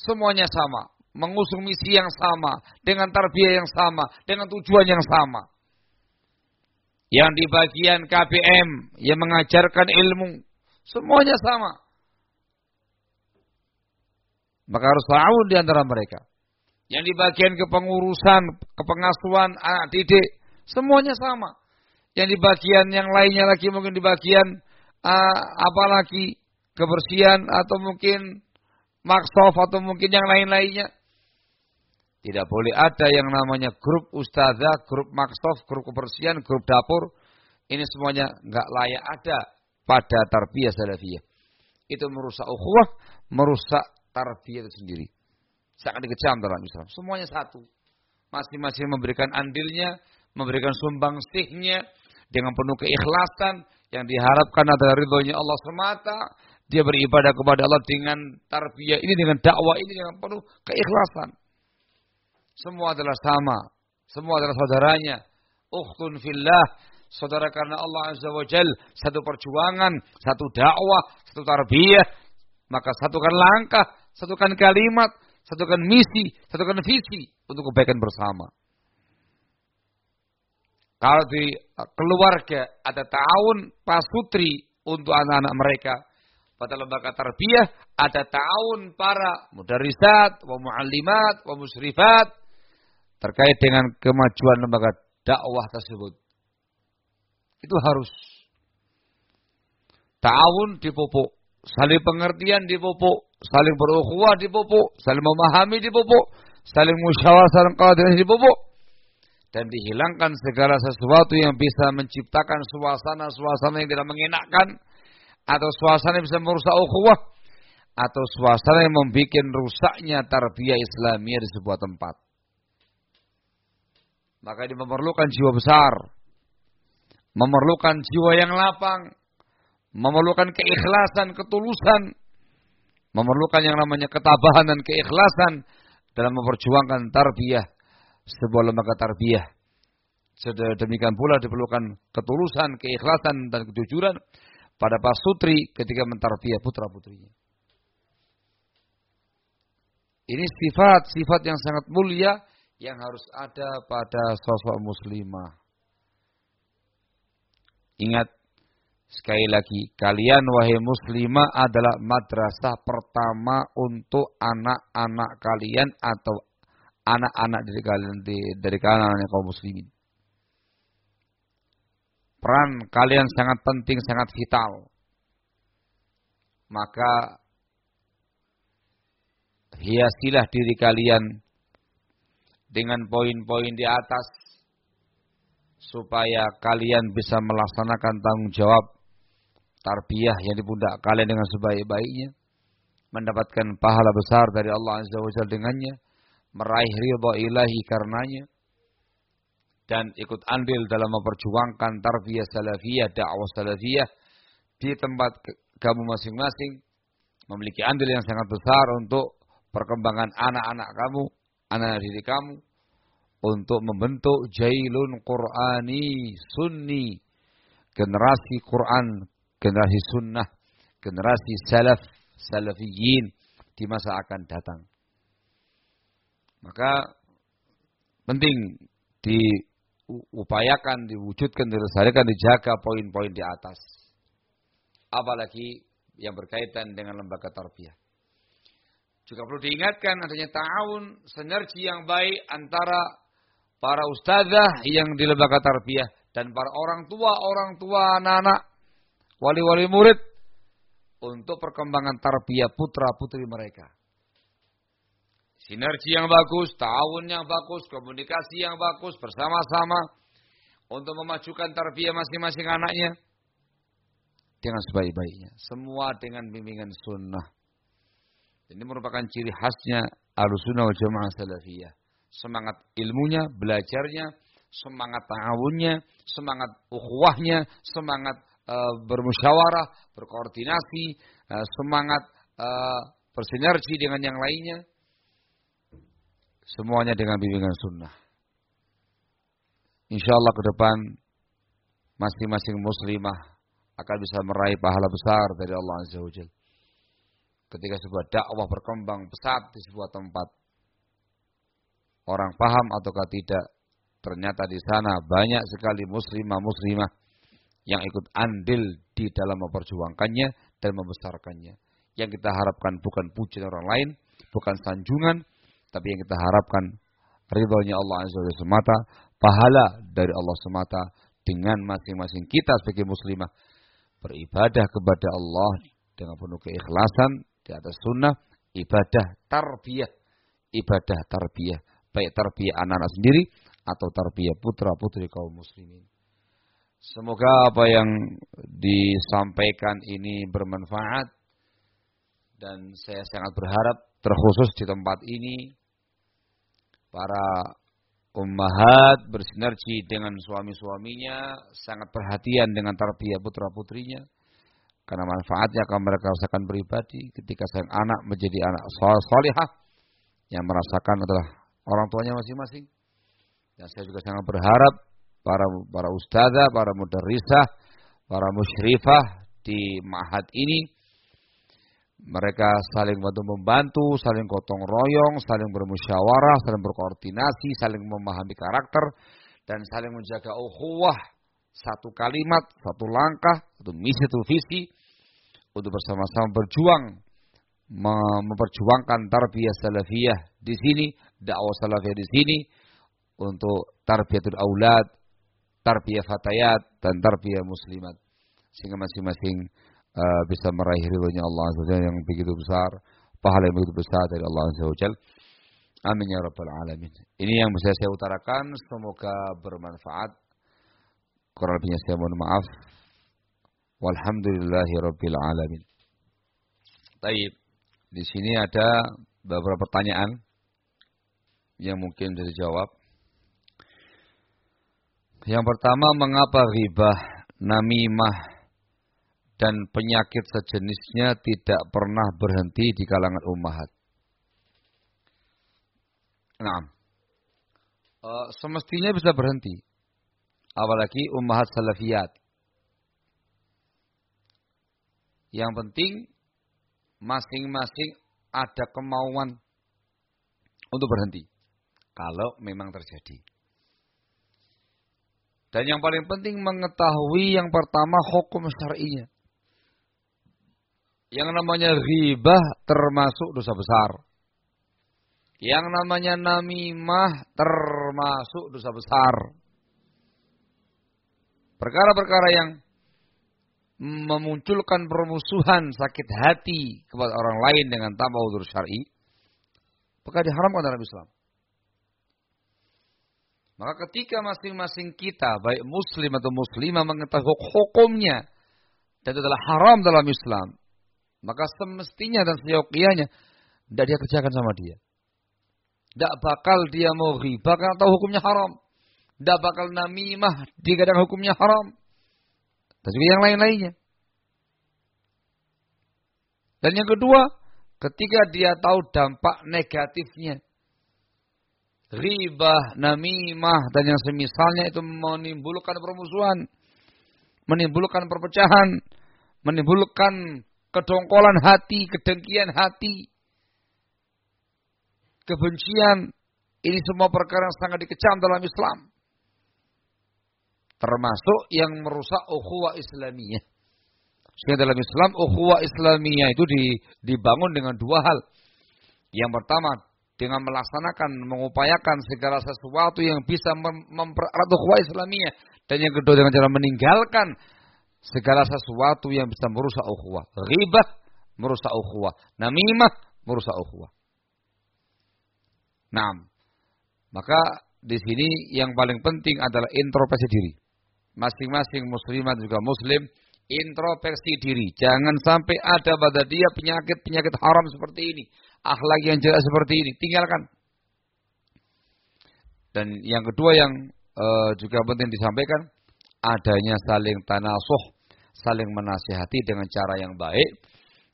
Semuanya sama. Mengusung misi yang sama. Dengan tarbiyah yang sama. Dengan tujuan yang sama. Yang di bagian KPM. Yang mengajarkan ilmu. Semuanya sama maka harus ta'awun di antara mereka. Yang di bagian kepengurusan, kepengasuhan anak didik, semuanya sama. Yang di bagian yang lainnya lagi mungkin di bagian uh, apa lagi kebersihan atau mungkin maksof atau mungkin yang lain-lainnya. Tidak boleh ada yang namanya grup ustazah, grup maksof, grup kebersihan, grup dapur. Ini semuanya nggak layak ada pada tarbiyah salafiyah. Itu merusak ukhuwah, merusak tarbiyah itu sendiri. Sangat dikecam dalam Islam. Semuanya satu. Masing-masing memberikan andilnya, memberikan sumbang sihnya dengan penuh keikhlasan yang diharapkan adalah ridhonya Allah semata. Dia beribadah kepada Allah dengan tarbiyah ini, dengan dakwah ini dengan penuh keikhlasan. Semua adalah sama. Semua adalah saudaranya. Ukhtun fillah. Saudara karena Allah Azza wa Jal. Satu perjuangan, satu dakwah, satu tarbiyah. Maka satukan langkah, satukan kalimat, satukan misi, satukan visi untuk kebaikan bersama. Kalau di keluarga ada ta'awun pasutri untuk anak-anak mereka. Pada lembaga tarbiyah ada ta'awun para mudarisat, wa muallimat, wa musrifat terkait dengan kemajuan lembaga dakwah tersebut. Itu harus. Ta'awun dipupuk, saling pengertian dipupuk, saling berukhuwah dipupuk, saling memahami dipupuk, saling musyawarah saling qadrin dipupuk dan dihilangkan segala sesuatu yang bisa menciptakan suasana-suasana yang tidak mengenakkan atau suasana yang bisa merusak ukhuwah. Atau suasana yang membuat rusaknya tarbiyah Islamiyah di sebuah tempat. Maka ini memerlukan jiwa besar, memerlukan jiwa yang lapang, memerlukan keikhlasan, ketulusan, memerlukan yang namanya ketabahan dan keikhlasan dalam memperjuangkan tarbiyah sebuah lembaga tarbiyah. Demikian pula diperlukan ketulusan, keikhlasan dan kejujuran pada Pak Sutri ketika mentarbiyah putra-putrinya. Ini sifat-sifat yang sangat mulia yang harus ada pada sosok muslimah. Ingat Sekali lagi, kalian wahai muslimah adalah madrasah pertama untuk anak-anak kalian atau anak-anak dari kalian dari kalian kaum muslimin. Peran kalian sangat penting, sangat vital. Maka hiasilah diri kalian dengan poin-poin di atas supaya kalian bisa melaksanakan tanggung jawab tarbiyah yang di pundak kalian dengan sebaik-baiknya, mendapatkan pahala besar dari Allah Azza wa Jalla dengannya, meraih ridha ilahi karenanya, dan ikut andil dalam memperjuangkan tarbiyah salafiyah, dakwah salafiyah di tempat kamu masing-masing, memiliki andil yang sangat besar untuk perkembangan anak-anak kamu, anak diri kamu, untuk membentuk jailun Qur'ani sunni, generasi Quran generasi sunnah, generasi salaf, salafiyin di masa akan datang. Maka penting diupayakan, diwujudkan, dilestarikan, dijaga poin-poin di atas. Apalagi yang berkaitan dengan lembaga tarbiyah. Juga perlu diingatkan adanya ta'awun, sinergi yang baik antara para ustazah yang di lembaga tarbiyah dan para orang tua, orang tua anak-anak wali-wali murid untuk perkembangan tarbiyah putra-putri mereka. Sinergi yang bagus, tahun yang bagus, komunikasi yang bagus bersama-sama untuk memajukan tarbiyah masing-masing anaknya dengan sebaik-baiknya. Semua dengan bimbingan sunnah. Ini merupakan ciri khasnya al-sunnah wal jamaah salafiyah. Semangat ilmunya, belajarnya, semangat ta'awunnya, semangat ukhuwahnya, semangat uh, bermusyawarah, berkoordinasi, uh, semangat uh, bersinergi dengan yang lainnya. Semuanya dengan bimbingan sunnah. Insya Allah ke depan masing-masing muslimah akan bisa meraih pahala besar dari Allah Azza wa. Ketika sebuah dakwah berkembang pesat di sebuah tempat. Orang paham ataukah tidak, ternyata di sana banyak sekali muslimah-muslimah yang ikut andil di dalam memperjuangkannya dan membesarkannya. Yang kita harapkan bukan pujian orang lain, bukan sanjungan, tapi yang kita harapkan ridhonya Allah Azza wa semata, pahala dari Allah semata dengan masing-masing kita sebagai muslimah. Beribadah kepada Allah dengan penuh keikhlasan di atas sunnah, ibadah tarbiyah, ibadah tarbiyah, baik tarbiyah anak-anak sendiri atau tarbiyah putra-putri kaum muslimin. Semoga apa yang disampaikan ini bermanfaat. Dan saya sangat berharap terkhusus di tempat ini para ummahat bersinergi dengan suami-suaminya sangat perhatian dengan tarbiyah putra-putrinya karena manfaatnya akan mereka rasakan pribadi ketika sang anak menjadi anak salihah yang merasakan adalah orang tuanya masing-masing. Dan saya juga sangat berharap para para ustazah, para mudarrisah, para musyrifah di mahat ini mereka saling bantu membantu, saling gotong royong, saling bermusyawarah, saling berkoordinasi, saling memahami karakter dan saling menjaga ukhuwah. Satu kalimat, satu langkah, satu misi, satu visi untuk bersama-sama berjuang memperjuangkan tarbiyah salafiyah di sini, dakwah salafiyah di sini untuk tarbiyatul aulad, tarbiyah fatayat dan tarbiyah muslimat. Sehingga masing-masing uh, bisa meraih ridhonya Allah Azza yang begitu besar, pahala yang begitu besar dari Allah Azza wa Amin ya rabbal alamin. Ini yang bisa saya utarakan, semoga bermanfaat. Kurang lebihnya saya mohon maaf. Walhamdulillahi rabbil alamin. Baik. Di sini ada beberapa pertanyaan yang mungkin bisa dijawab. Yang pertama, mengapa ribah, namimah, dan penyakit sejenisnya tidak pernah berhenti di kalangan ummahat? Nah, uh, semestinya bisa berhenti. Apalagi ummahat salafiyat. Yang penting masing-masing ada kemauan untuk berhenti. Kalau memang terjadi. Dan yang paling penting mengetahui yang pertama hukum syar'inya. Yang namanya ribah termasuk dosa besar. Yang namanya namimah termasuk dosa besar. Perkara-perkara yang memunculkan permusuhan sakit hati kepada orang lain dengan tanpa udur syar'i, maka diharamkan dalam Islam. Maka ketika masing-masing kita, baik muslim atau muslimah mengetahui hukumnya, dan itu adalah haram dalam Islam, maka semestinya dan seyogianya, tidak dia kerjakan sama dia. Tidak bakal dia mau riba karena tahu hukumnya haram. Tidak bakal namimah digadang hukumnya haram. Dan juga yang lain-lainnya. Dan yang kedua, ketika dia tahu dampak negatifnya ribah, namimah dan yang semisalnya itu menimbulkan permusuhan, menimbulkan perpecahan, menimbulkan kedongkolan hati, kedengkian hati, kebencian. Ini semua perkara yang sangat dikecam dalam Islam. Termasuk yang merusak ukhuwah Islamiyah. Sehingga dalam Islam ukhuwah Islamiyah itu dibangun dengan dua hal. Yang pertama dengan melaksanakan, mengupayakan segala sesuatu yang bisa mempererat ukhuwah Islamiyah dan yang kedua dengan cara meninggalkan segala sesuatu yang bisa merusak ukhuwah. Ghibah merusak ukhuwah, namimah merusak ukhuwah. Nah, maka di sini yang paling penting adalah introspeksi diri. Masing-masing muslimat juga muslim introspeksi diri. Jangan sampai ada pada dia penyakit-penyakit haram seperti ini. Akhlak yang jelek seperti ini. Tinggalkan. Dan yang kedua yang uh, juga penting disampaikan. Adanya saling tanasuh. Saling menasihati dengan cara yang baik.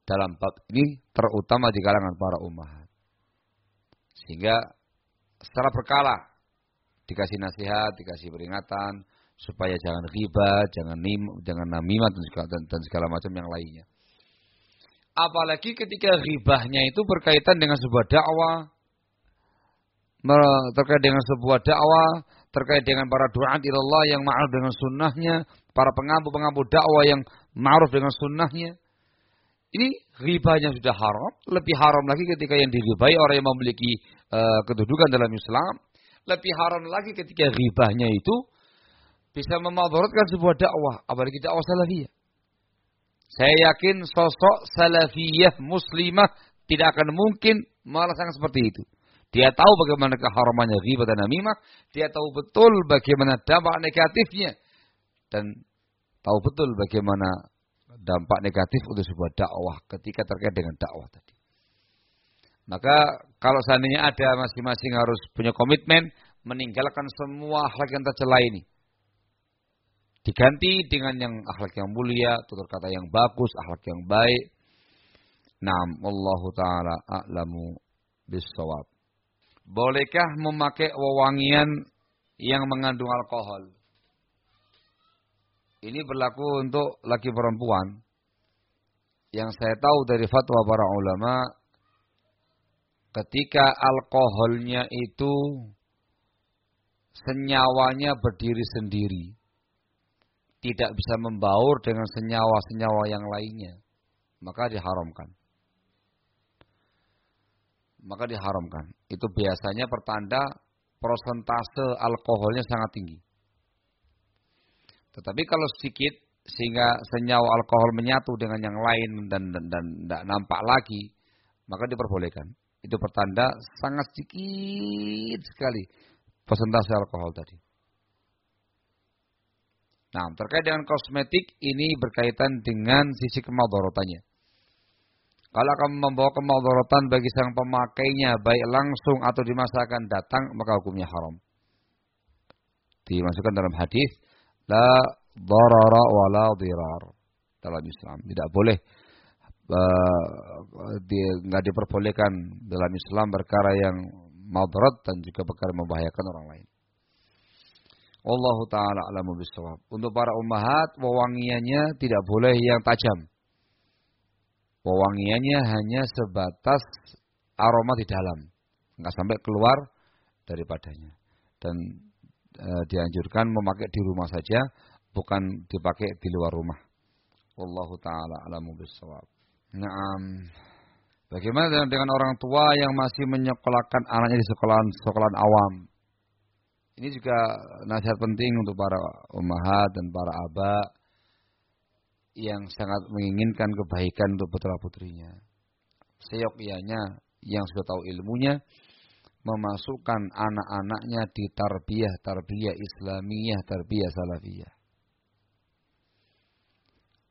Dalam bab ini terutama di kalangan para umat. Sehingga secara berkala dikasih nasihat, dikasih peringatan, supaya jangan riba, jangan nim, jangan namimat dan segala, dan, dan segala macam yang lainnya. Apalagi ketika ribahnya itu berkaitan dengan sebuah dakwah, terkait dengan sebuah dakwah, terkait dengan para doa Allah yang ma'ruf dengan sunnahnya, para pengampu-pengampu dakwah yang ma'ruf dengan sunnahnya. Ini ribahnya sudah haram, lebih haram lagi ketika yang diribai orang yang memiliki uh, kedudukan dalam Islam, lebih haram lagi ketika ribahnya itu bisa memadaratkan sebuah dakwah, apalagi dakwah salafiyah. Saya yakin sosok salafiyah muslimah tidak akan mungkin merasakan seperti itu. Dia tahu bagaimana keharamannya riba dan namimah, dia tahu betul bagaimana dampak negatifnya dan tahu betul bagaimana dampak negatif untuk sebuah dakwah ketika terkait dengan dakwah tadi. Maka kalau seandainya ada masing-masing harus punya komitmen meninggalkan semua hal yang tercela ini diganti dengan yang akhlak yang mulia, tutur kata yang bagus, akhlak yang baik. Naam, Allah taala a'lamu bisawab. Bolehkah memakai wewangian yang mengandung alkohol? Ini berlaku untuk laki perempuan. Yang saya tahu dari fatwa para ulama, ketika alkoholnya itu senyawanya berdiri sendiri tidak bisa membaur dengan senyawa-senyawa yang lainnya, maka diharamkan. Maka diharamkan. Itu biasanya pertanda prosentase alkoholnya sangat tinggi. Tetapi kalau sedikit sehingga senyawa alkohol menyatu dengan yang lain dan dan tidak nampak lagi, maka diperbolehkan. Itu pertanda sangat sedikit sekali persentase alkohol tadi. Nah, terkait dengan kosmetik ini berkaitan dengan sisi kemadorotannya. Kalau akan membawa kemadorotan bagi sang pemakainya, baik langsung atau di masa akan datang, maka hukumnya haram. Dimasukkan dalam hadis, la darara wa la dirar dalam Islam. Tidak boleh uh, di, nggak diperbolehkan dalam Islam perkara yang madarat dan juga perkara membahayakan orang lain. Allah taala alamu bisawab. Untuk para ummahat wewangiannya tidak boleh yang tajam. Wewangiannya hanya sebatas aroma di dalam, enggak sampai keluar daripadanya. Dan e, dianjurkan memakai di rumah saja, bukan dipakai di luar rumah. Allah taala alamu bisawab. Naam. Bagaimana dengan orang tua yang masih menyekolahkan anaknya di sekolah-sekolah awam? Ini juga nasihat penting untuk para ummahat dan para aba yang sangat menginginkan kebaikan untuk putra-putrinya. Seyogyanya yang sudah tahu ilmunya memasukkan anak-anaknya di tarbiyah, tarbiyah islamiyah, tarbiyah salafiyah.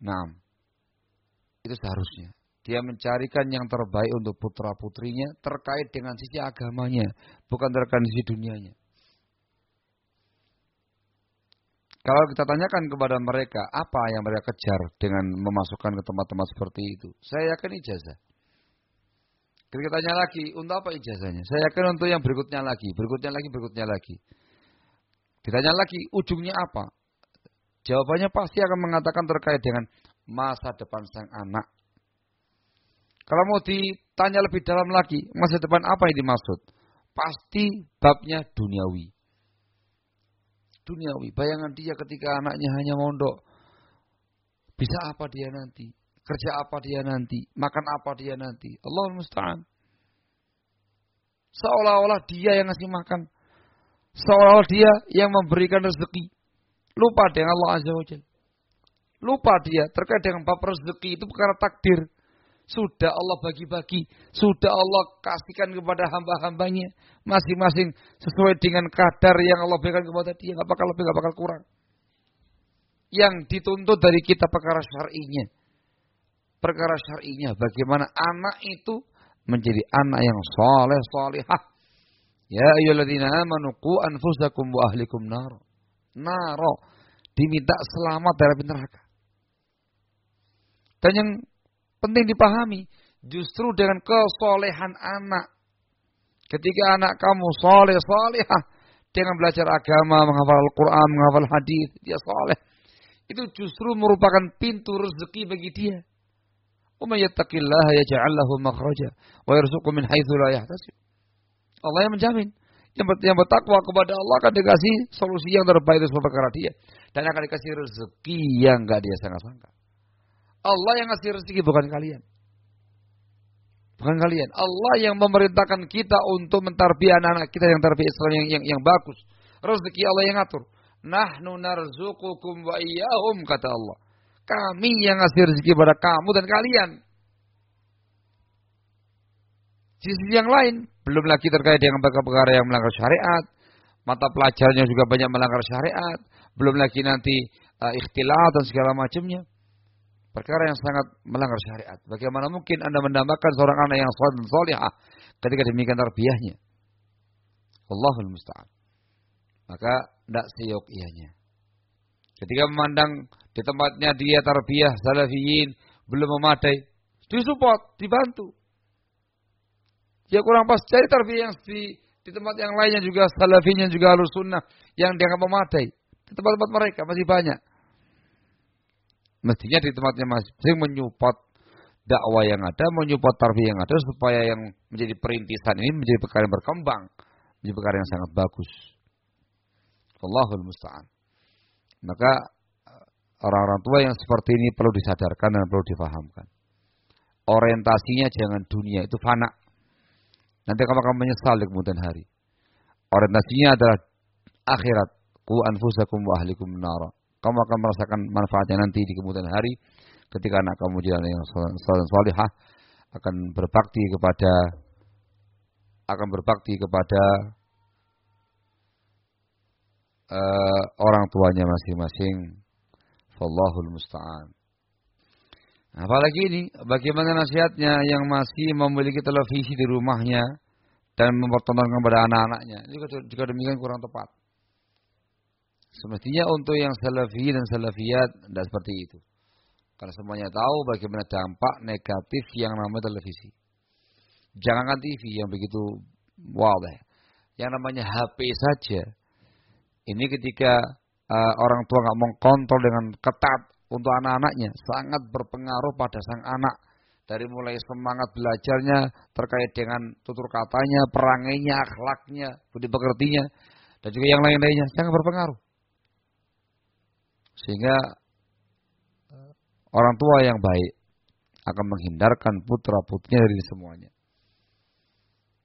Nah, itu seharusnya. Dia mencarikan yang terbaik untuk putra-putrinya terkait dengan sisi agamanya, bukan terkait sisi dunianya. Kalau kita tanyakan kepada mereka apa yang mereka kejar dengan memasukkan ke tempat-tempat seperti itu, saya yakin ijazah. Kita tanya lagi, untuk apa ijazahnya? Saya yakin untuk yang berikutnya lagi, berikutnya lagi, berikutnya lagi. Ditanya lagi, ujungnya apa? Jawabannya pasti akan mengatakan terkait dengan masa depan sang anak. Kalau mau ditanya lebih dalam lagi, masa depan apa yang dimaksud? Pasti babnya duniawi duniawi. Bayangan dia ketika anaknya hanya mondok. Bisa apa dia nanti? Kerja apa dia nanti? Makan apa dia nanti? Allah musta'an. Seolah-olah dia yang ngasih makan. Seolah-olah dia yang memberikan rezeki. Lupa dengan Allah Azza wa Jalla. Lupa dia terkait dengan bab rezeki itu perkara takdir. Sudah Allah bagi-bagi. Sudah Allah kasihkan kepada hamba-hambanya. Masing-masing sesuai dengan kadar yang Allah berikan kepada dia. Gak bakal lebih, gak bakal kurang. Yang dituntut dari kita perkara syar'inya. Perkara syar'inya. Bagaimana anak itu menjadi anak yang soleh, solehah. Ya ayyuhalladzina amanu qu anfusakum wa ahlikum nar. Naro. Diminta selamat dari neraka. Dan yang penting dipahami, justru dengan kesolehan anak. Ketika anak kamu soleh, solehah, dengan belajar agama, menghafal Al-Quran, menghafal hadis, dia soleh. Itu justru merupakan pintu rezeki bagi dia. وَمَنْ يَتَّقِ اللَّهَ يَجْعَلْ لَهُ مَخْرَجًا وَيَرْزُقُهُ مِنْ حَيْثُ لَا يَحْتَسِبُ Allah yang menjamin. Yang bertakwa kepada Allah akan dikasih solusi yang terbaik untuk perkara dia. Dan akan dikasih rezeki yang gak dia sangka-sangka. Allah yang ngasih rezeki bukan kalian. Bukan kalian. Allah yang memerintahkan kita untuk mentarbiah anak-anak kita yang tarbiyah Islam yang, yang, yang bagus. Rezeki Allah yang ngatur. Nahnu narzuqukum wa iyyahum kata Allah. Kami yang ngasih rezeki pada kamu dan kalian. Sisi yang lain, belum lagi terkait dengan perkara-perkara yang melanggar syariat, mata pelajarnya juga banyak melanggar syariat, belum lagi nanti uh, ikhtilat dan segala macamnya. Perkara yang sangat melanggar syariat. Bagaimana mungkin Anda mendambakan seorang anak yang soleh dan solehah ketika demikian tarbiyahnya? Allahul musta'an. Maka tidak seyok ianya. Ketika memandang di tempatnya dia tarbiyah salafiyin belum memadai, disupport, dibantu. Ya kurang pas cari tarbiyah yang di, di tempat yang lainnya juga salafinya juga harus sunnah yang dianggap memadai. Di tempat-tempat mereka masih banyak. Mestinya di tempatnya masing menyupport dakwah yang ada, menyupport tarbiyah yang ada supaya yang menjadi perintisan ini menjadi perkara yang berkembang, menjadi perkara yang sangat bagus. Allahul musta'an. Maka orang-orang tua yang seperti ini perlu disadarkan dan perlu difahamkan. Orientasinya jangan dunia, itu fana. Nanti kamu akan menyesal di kemudian hari. Orientasinya adalah akhirat. Ku anfusakum wa ahlikum nara kamu akan merasakan manfaatnya nanti di kemudian hari ketika anak kamu jalan yang salihah akan berbakti kepada akan berbakti kepada uh, orang tuanya masing-masing. Wallahul musta'an. Apalagi ini, bagaimana nasihatnya yang masih memiliki televisi di rumahnya dan mempertontonkan kepada anak-anaknya. Ini juga demikian kurang tepat. Semestinya untuk yang salafi dan salafiyat tidak seperti itu. Karena semuanya tahu bagaimana dampak negatif yang namanya televisi. Jangankan TV yang begitu wow deh. Yang namanya HP saja. Ini ketika uh, orang tua nggak mengkontrol dengan ketat untuk anak-anaknya, sangat berpengaruh pada sang anak. Dari mulai semangat belajarnya terkait dengan tutur katanya, perangainya, akhlaknya, budi pekertinya, dan juga yang lain-lainnya sangat berpengaruh. Sehingga eh, orang tua yang baik akan menghindarkan putra putrinya dari semuanya.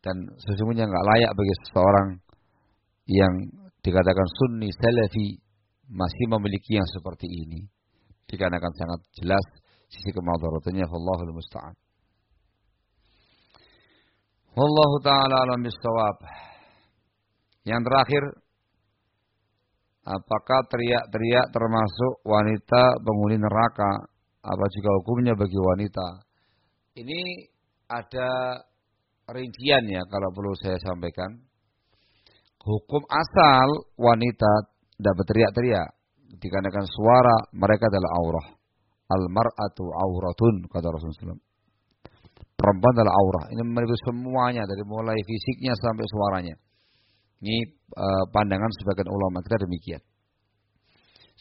Dan sesungguhnya nggak layak bagi seseorang yang dikatakan sunni salafi masih memiliki yang seperti ini. Dikarenakan sangat jelas sisi kemadaratannya Allahul musta'an. Wallahu taala alam bisawab. Yang terakhir Apakah teriak-teriak termasuk wanita penghuni neraka? Apa juga hukumnya bagi wanita? Ini ada rincian ya kalau perlu saya sampaikan. Hukum asal wanita tidak berteriak-teriak. Dikarenakan suara mereka adalah aurah. Al-mar'atu auratun kata Rasulullah SAW. Perempuan adalah aurah. Ini meliputi semuanya dari mulai fisiknya sampai suaranya. Ini uh, pandangan sebagian ulama kita demikian.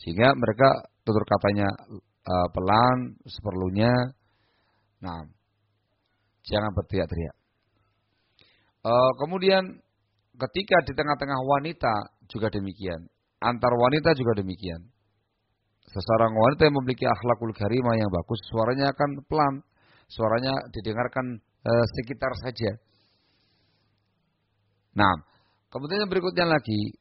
Sehingga mereka tutur katanya uh, pelan, seperlunya. Nah, jangan berteriak-teriak. Uh, kemudian ketika di tengah-tengah wanita juga demikian. Antar wanita juga demikian. Seseorang wanita yang memiliki akhlakul karimah yang bagus, suaranya akan pelan. Suaranya didengarkan uh, sekitar saja. Nah, Kemudian berikutnya lagi,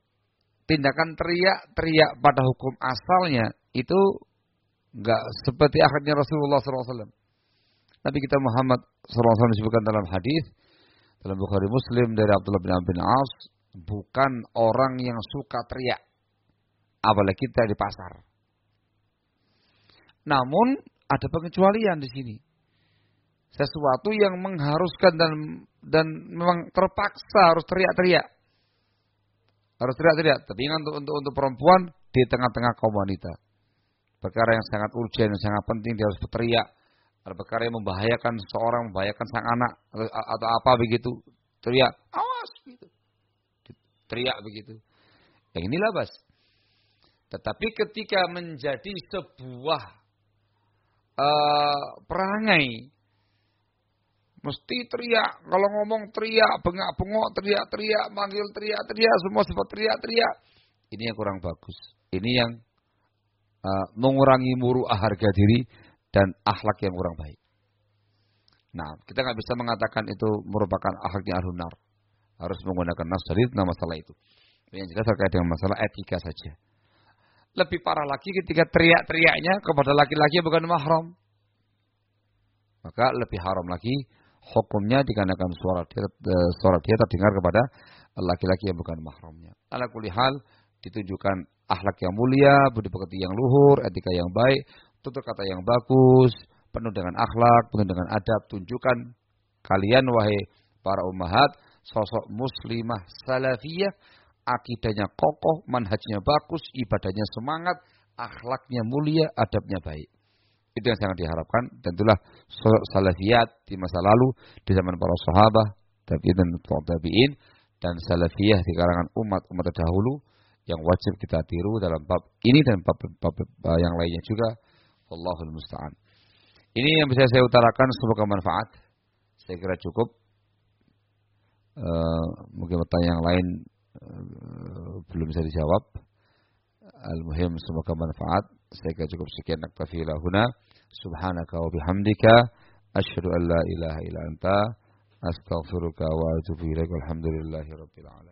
tindakan teriak-teriak pada hukum asalnya itu enggak seperti akhirnya Rasulullah SAW. Nabi kita Muhammad SAW disebutkan dalam hadis dalam Bukhari Muslim dari Abdullah bin bin As bukan orang yang suka teriak apalagi kita di pasar. Namun ada pengecualian di sini. Sesuatu yang mengharuskan dan dan memang terpaksa harus teriak-teriak. Harus teriak-teriak. Tapi untuk, untuk untuk perempuan di tengah-tengah kaum wanita. Perkara yang sangat urgent, yang sangat penting dia harus berteriak. Ada perkara yang membahayakan seorang, membahayakan sang anak atau, atau apa begitu. Teriak, awas gitu. Teriak begitu. Yang inilah bas. Tetapi ketika menjadi sebuah uh, perangai, mesti teriak. Kalau ngomong teriak, bengak-bengok, teriak-teriak, manggil teriak-teriak, semua sempat teriak-teriak. Ini yang kurang bagus. Ini yang uh, mengurangi muruah harga diri dan akhlak yang kurang baik. Nah, kita nggak bisa mengatakan itu merupakan akhlaknya alunar. Harus menggunakan nas dari masalah itu. Yang jelas terkait dengan masalah etika saja. Lebih parah lagi ketika teriak-teriaknya kepada laki-laki bukan mahram. Maka lebih haram lagi hukumnya dikarenakan suara dia, eh, suara dia terdengar kepada laki-laki yang bukan mahramnya. Ala kulihal ditunjukkan akhlak yang mulia, budi pekerti yang luhur, etika yang baik, tutur kata yang bagus, penuh dengan akhlak, penuh dengan adab. Tunjukkan kalian wahai para ummahat sosok muslimah salafiyah akidahnya kokoh, manhajnya bagus, ibadahnya semangat, akhlaknya mulia, adabnya baik. Itu yang sangat diharapkan. Tentulah salafiyat di masa lalu, di zaman para sahabat, tabi'in dan tabi'in, dan salafiyah di kalangan umat-umat terdahulu, yang wajib kita tiru dalam bab ini dan bab, bab, bab yang lainnya juga. Allahul musta'an. Ini yang bisa saya utarakan semoga manfaat. Saya kira cukup. Uh, mungkin pertanyaan yang lain Eh, belum bisa dijawab. Al-muhim semoga manfaat. Saya kira cukup sekian naktafi lahuna. Subhanaka wa bihamdika. Asyhadu an la ilaha illa anta. Astaghfiruka wa atubu ilaik. Walhamdulillahi rabbil alamin.